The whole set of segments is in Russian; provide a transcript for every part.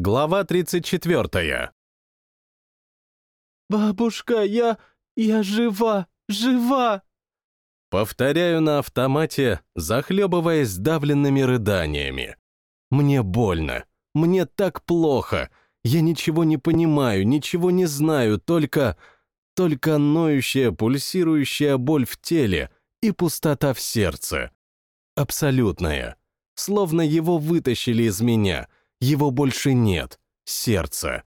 Глава 34. «Бабушка, я... я жива, жива!» Повторяю на автомате, захлебываясь давленными рыданиями. Мне больно, мне так плохо, я ничего не понимаю, ничего не знаю, только... только ноющая, пульсирующая боль в теле и пустота в сердце. Абсолютная. Словно его вытащили из меня, его больше нет, сердца.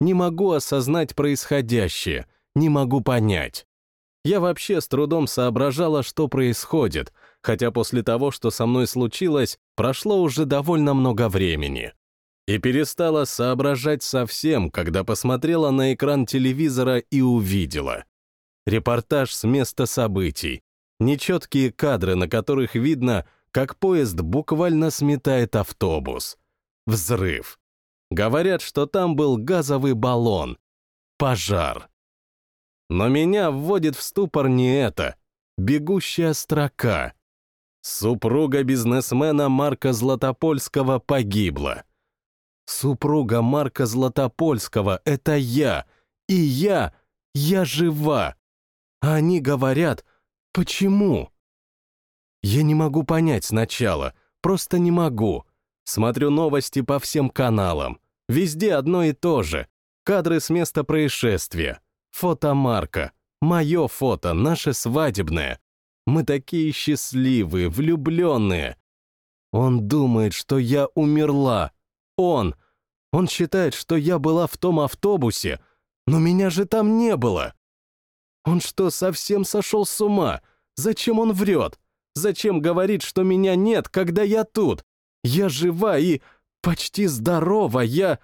Не могу осознать происходящее, не могу понять. Я вообще с трудом соображала, что происходит, хотя после того, что со мной случилось, прошло уже довольно много времени. И перестала соображать совсем, когда посмотрела на экран телевизора и увидела. Репортаж с места событий. Нечеткие кадры, на которых видно, как поезд буквально сметает автобус. Взрыв. Говорят, что там был газовый баллон. Пожар. Но меня вводит в ступор не это. Бегущая строка. Супруга бизнесмена Марка Златопольского погибла. Супруга Марка Златопольского — это я. И я, я жива. А они говорят, почему? Я не могу понять сначала, просто не могу. Смотрю новости по всем каналам. Везде одно и то же. Кадры с места происшествия. Фото Марка. Мое фото, наше свадебное. Мы такие счастливые, влюбленные. Он думает, что я умерла. Он. Он считает, что я была в том автобусе, но меня же там не было. Он что, совсем сошел с ума? Зачем он врет? Зачем говорит, что меня нет, когда я тут? Я жива и почти здорова, я...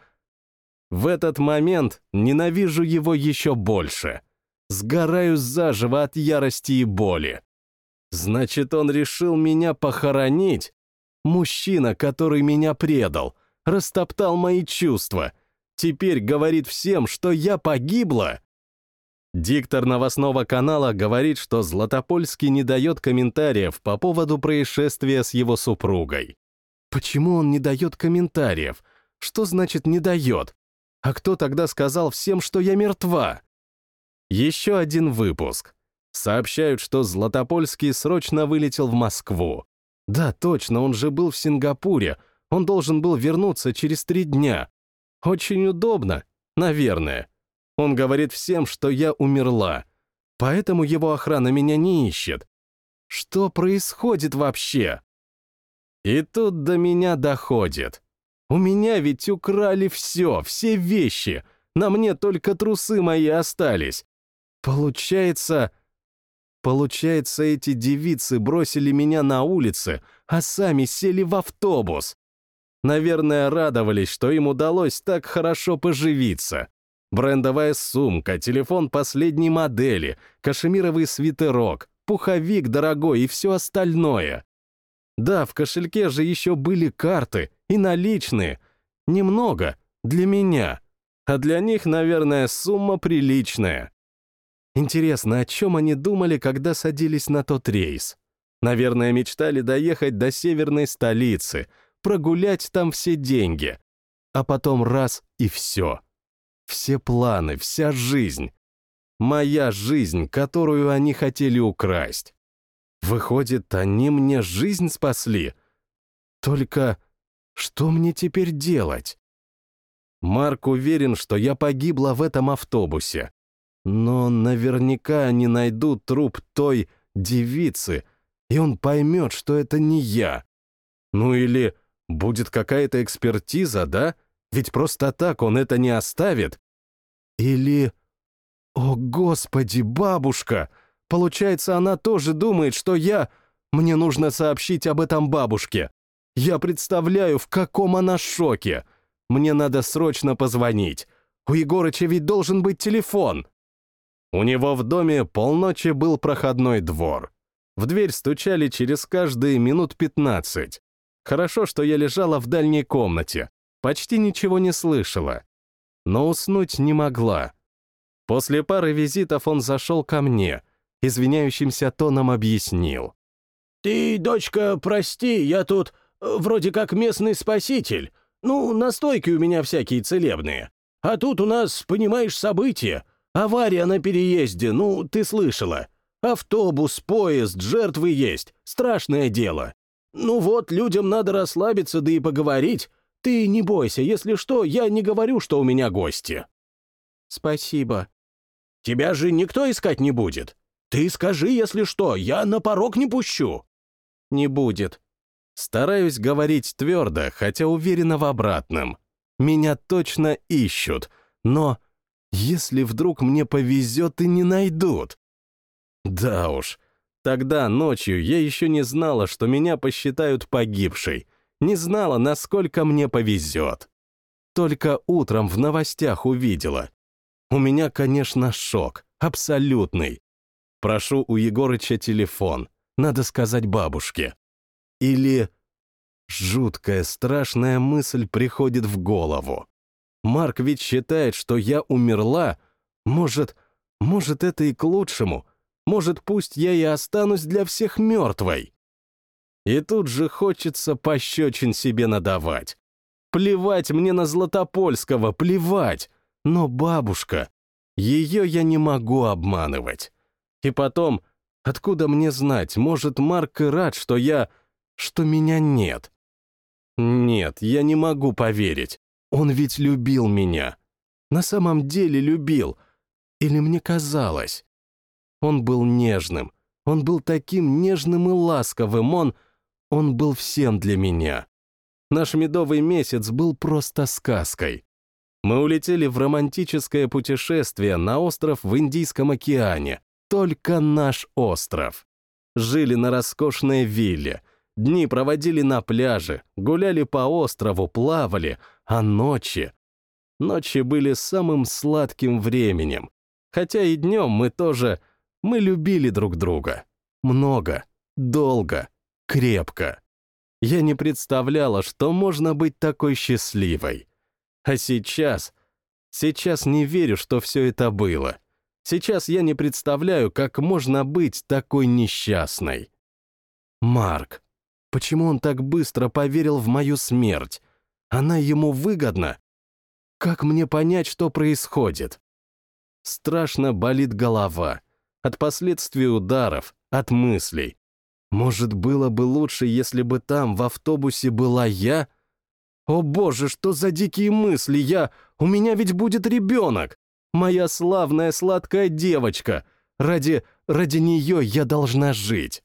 В этот момент ненавижу его еще больше. Сгораю заживо от ярости и боли. Значит, он решил меня похоронить? Мужчина, который меня предал, растоптал мои чувства. Теперь говорит всем, что я погибла? Диктор новостного канала говорит, что Златопольский не дает комментариев по поводу происшествия с его супругой. Почему он не дает комментариев? Что значит «не дает»? А кто тогда сказал всем, что я мертва? Еще один выпуск. Сообщают, что Златопольский срочно вылетел в Москву. Да, точно, он же был в Сингапуре. Он должен был вернуться через три дня. Очень удобно, наверное. Он говорит всем, что я умерла. Поэтому его охрана меня не ищет. Что происходит вообще? И тут до меня доходит. У меня ведь украли все, все вещи. На мне только трусы мои остались. Получается... Получается, эти девицы бросили меня на улице, а сами сели в автобус. Наверное, радовались, что им удалось так хорошо поживиться. Брендовая сумка, телефон последней модели, кашемировый свитерок, пуховик дорогой и все остальное. Да, в кошельке же еще были карты и наличные. Немного, для меня. А для них, наверное, сумма приличная. Интересно, о чем они думали, когда садились на тот рейс? Наверное, мечтали доехать до северной столицы, прогулять там все деньги. А потом раз и все. Все планы, вся жизнь. Моя жизнь, которую они хотели украсть. Выходит, они мне жизнь спасли. Только что мне теперь делать? Марк уверен, что я погибла в этом автобусе. Но наверняка они найдут труп той девицы, и он поймет, что это не я. Ну или будет какая-то экспертиза, да? Ведь просто так он это не оставит. Или... О, Господи, бабушка! Получается, она тоже думает, что я... Мне нужно сообщить об этом бабушке. Я представляю, в каком она шоке. Мне надо срочно позвонить. У Егорыча ведь должен быть телефон. У него в доме полночи был проходной двор. В дверь стучали через каждые минут пятнадцать. Хорошо, что я лежала в дальней комнате. Почти ничего не слышала. Но уснуть не могла. После пары визитов он зашел ко мне — извиняющимся тоном объяснил. «Ты, дочка, прости, я тут э, вроде как местный спаситель. Ну, настойки у меня всякие целебные. А тут у нас, понимаешь, события. Авария на переезде, ну, ты слышала. Автобус, поезд, жертвы есть. Страшное дело. Ну вот, людям надо расслабиться, да и поговорить. Ты не бойся, если что, я не говорю, что у меня гости. Спасибо. Тебя же никто искать не будет. Ты скажи, если что, я на порог не пущу. Не будет. Стараюсь говорить твердо, хотя уверена в обратном. Меня точно ищут, но если вдруг мне повезет и не найдут? Да уж, тогда ночью я еще не знала, что меня посчитают погибшей, не знала, насколько мне повезет. Только утром в новостях увидела. У меня, конечно, шок, абсолютный. Прошу у Егорыча телефон, надо сказать бабушке. Или жуткая, страшная мысль приходит в голову. Марк ведь считает, что я умерла. Может, может, это и к лучшему. Может, пусть я и останусь для всех мертвой. И тут же хочется пощечин себе надавать. Плевать мне на Златопольского, плевать. Но бабушка, ее я не могу обманывать. И потом, откуда мне знать, может, Марк и рад, что я... что меня нет. Нет, я не могу поверить. Он ведь любил меня. На самом деле любил. Или мне казалось. Он был нежным. Он был таким нежным и ласковым. Он... Он был всем для меня. Наш медовый месяц был просто сказкой. Мы улетели в романтическое путешествие на остров в Индийском океане. Только наш остров. Жили на роскошной вилле. Дни проводили на пляже, гуляли по острову, плавали, а ночи... Ночи были самым сладким временем. Хотя и днем мы тоже... Мы любили друг друга. Много, долго, крепко. Я не представляла, что можно быть такой счастливой. А сейчас... Сейчас не верю, что все это было. Сейчас я не представляю, как можно быть такой несчастной. Марк. Почему он так быстро поверил в мою смерть? Она ему выгодна? Как мне понять, что происходит? Страшно болит голова. От последствий ударов, от мыслей. Может, было бы лучше, если бы там, в автобусе, была я? О боже, что за дикие мысли я... У меня ведь будет ребенок! Моя славная сладкая девочка! Ради... ради нее я должна жить.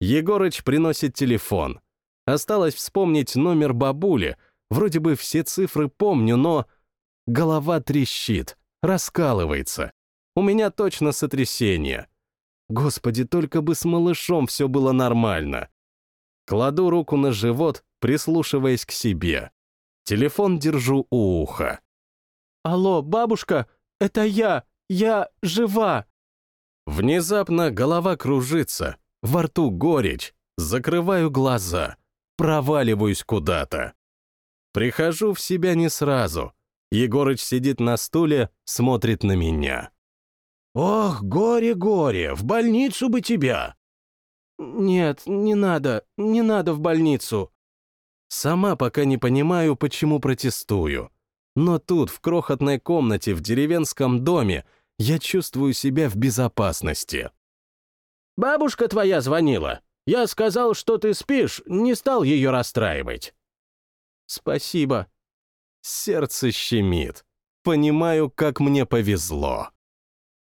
Егорыч приносит телефон. Осталось вспомнить номер бабули. Вроде бы все цифры помню, но... Голова трещит, раскалывается. У меня точно сотрясение. Господи, только бы с малышом все было нормально. Кладу руку на живот, прислушиваясь к себе. Телефон держу у уха. «Алло, бабушка, это я, я жива!» Внезапно голова кружится, во рту горечь, закрываю глаза, проваливаюсь куда-то. Прихожу в себя не сразу. Егорыч сидит на стуле, смотрит на меня. «Ох, горе-горе, в больницу бы тебя!» «Нет, не надо, не надо в больницу!» Сама пока не понимаю, почему протестую. Но тут, в крохотной комнате в деревенском доме, я чувствую себя в безопасности. Бабушка твоя звонила. Я сказал, что ты спишь, не стал ее расстраивать». «Спасибо». Сердце щемит. Понимаю, как мне повезло.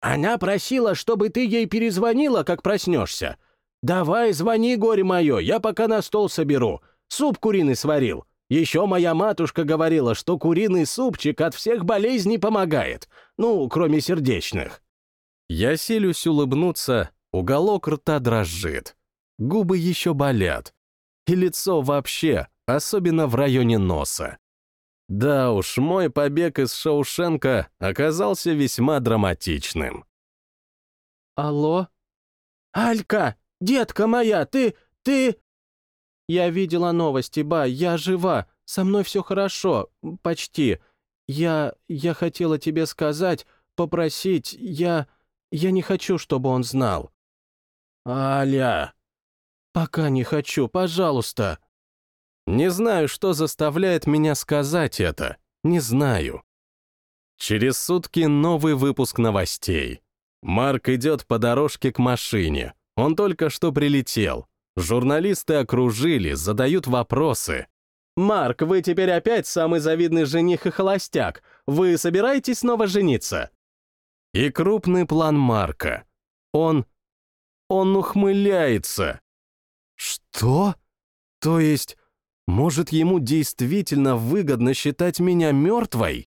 Она просила, чтобы ты ей перезвонила, как проснешься. Давай, звони, горе мое, я пока на стол соберу. Суп куриный сварил. Еще моя матушка говорила, что куриный супчик от всех болезней помогает. Ну, кроме сердечных. Я силюсь улыбнуться, Уголок рта дрожит. Губы еще болят. И лицо вообще, особенно в районе носа. Да уж, мой побег из Шоушенка оказался весьма драматичным. «Алло?» «Алька, детка моя, ты... ты...» «Я видела новости, ба, я жива, со мной все хорошо, почти. Я... я хотела тебе сказать, попросить, я... я не хочу, чтобы он знал». «Аля!» «Пока не хочу, пожалуйста!» Не знаю, что заставляет меня сказать это. Не знаю. Через сутки новый выпуск новостей. Марк идет по дорожке к машине. Он только что прилетел. Журналисты окружили, задают вопросы. «Марк, вы теперь опять самый завидный жених и холостяк. Вы собираетесь снова жениться?» И крупный план Марка. Он... он ухмыляется. Что? То есть, может, ему действительно выгодно считать меня мертвой?